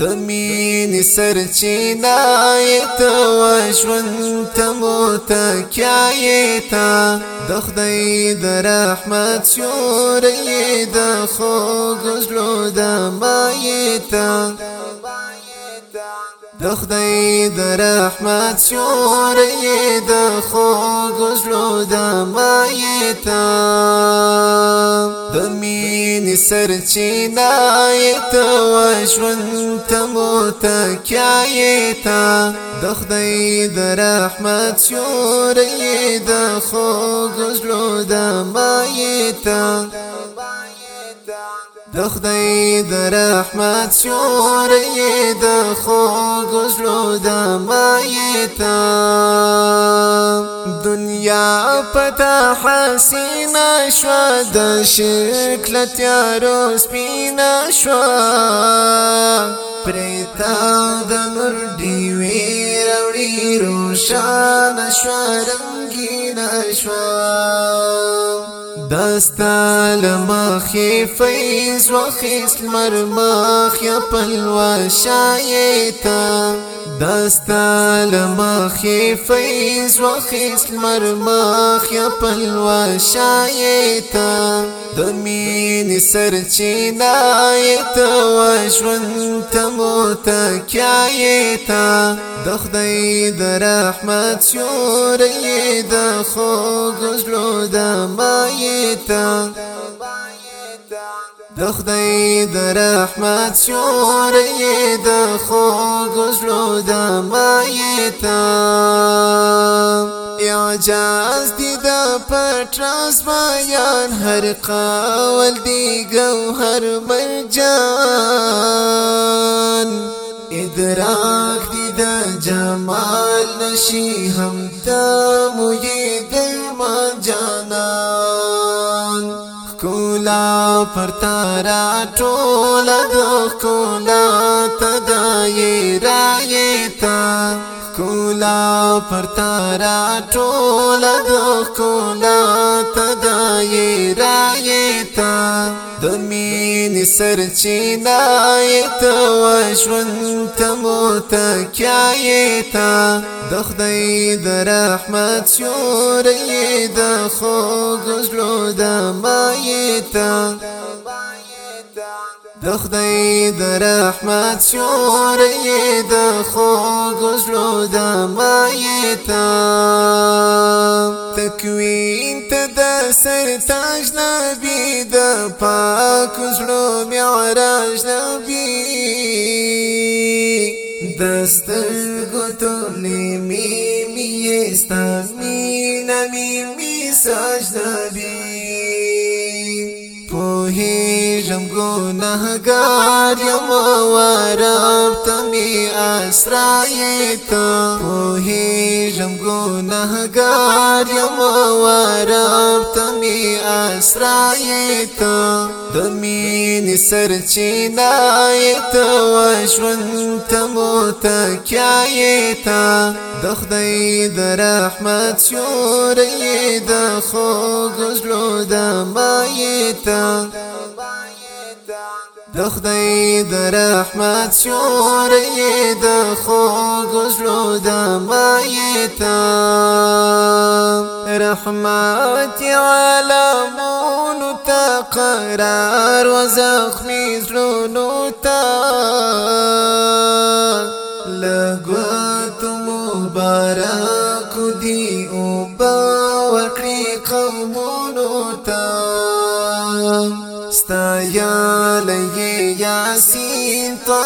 د مینې سرچینه ته وژوند ته متکیا ته د خدای د رحمت سیوری د خوږ زړه د مایه ته د خدای د رحمت سیوری د خوږ زړو د مایتا د مینې سرچینه ته وژوند ته متکیایتا د خدای د رحمت سیوری د خوږ زړو د مایتا د خدای د رحمت سیوری د خوږ زړو د مایتا دنیا پتا حسینا شو د شکل تیارو سپینا شو پریتا د نور دی وی روړی روشان شو رنگینا شو داستا لمخی فیض و خیس مرمخ یا پلو شایتا داستا لمخی فیض و خیس مرمخ یا پلو شایتا دمین سرچینایتا و شون تمو تکیای تا د خدای د رحمت سیوری د خوږ زړه د مای تا د خدای د رحمت سیوری د خوږ زړه د مای تا اعجاز دی دا پتراز بیان هر قول دی گوهر مرجان ایمان ادراک دی د جمال نشی هم تا موی دیمان جانان کولا پر تارا ټولا د کولا تدای رایتا کولا پر تارا ټول د کولا تدای رايتا د مين سرچینا ایت وشون تموت کایتا د خدای د رحمت شورې د خو غزلو د مایتا د خدای د رحمت سیوری د خوږو زړو د مایتا تکوین ته د سر تاج نبی د پاک زړو معراج نبی دستر گتولی میمی استا مینمی می ساج نبی پوهی پیژم گناهگار یم و رب تمی آسرای تا پوهیژم گناهگار یم و رب تمی آسرای تا دمین سرچینای تا و ژوند تمو تکیای تا د خدای د رحمت شورې د خوږ زړه د مایته د خدای د رحمت شورې د خوږ زړو د مایتا رحمت عالمونو ته قرار و زخمی زړونو ته لګوت مبارک دی او با وکړي قومونو ته ستا یا لئی یاسین ته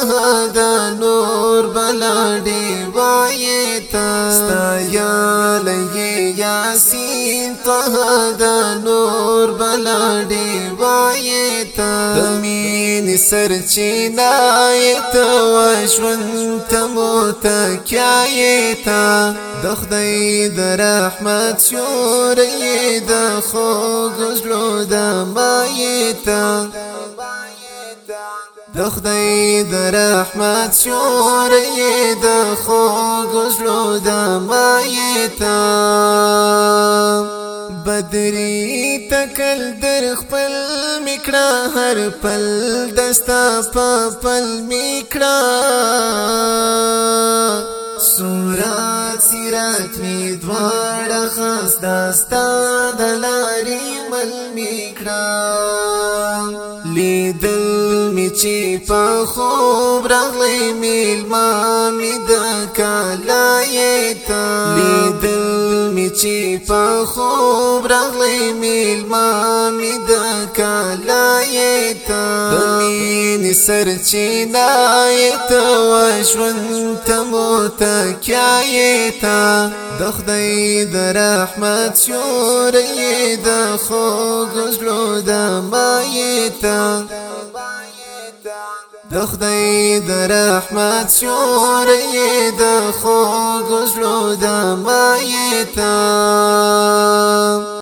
دا نور بلډي وای ته ستا یا لې یاسین ته دا نور بلډي وای ته زمين سرچینا ایت وشون ته موت دخدي د خدای د رحمت شورې د خو غزلو د د خدای د رحمت سیوری د خوږ زړو د مایتا بدری تکل در خپل میکړه هر پل دستا په پل میکړه سورات سیرات می دوار خاص داستا دلاری مل میکڑا لیدل چې په خوب راغلی میلما می د کلایتا لیدل می چې په خوب راغلی میلما می د کلایتا دمین سر چې نایت وشون تمو تکایتا د خدای د رحمت سورې د خو غزلو د مایتا د خدای د رحمت شورې د خوږ زړه د مایتا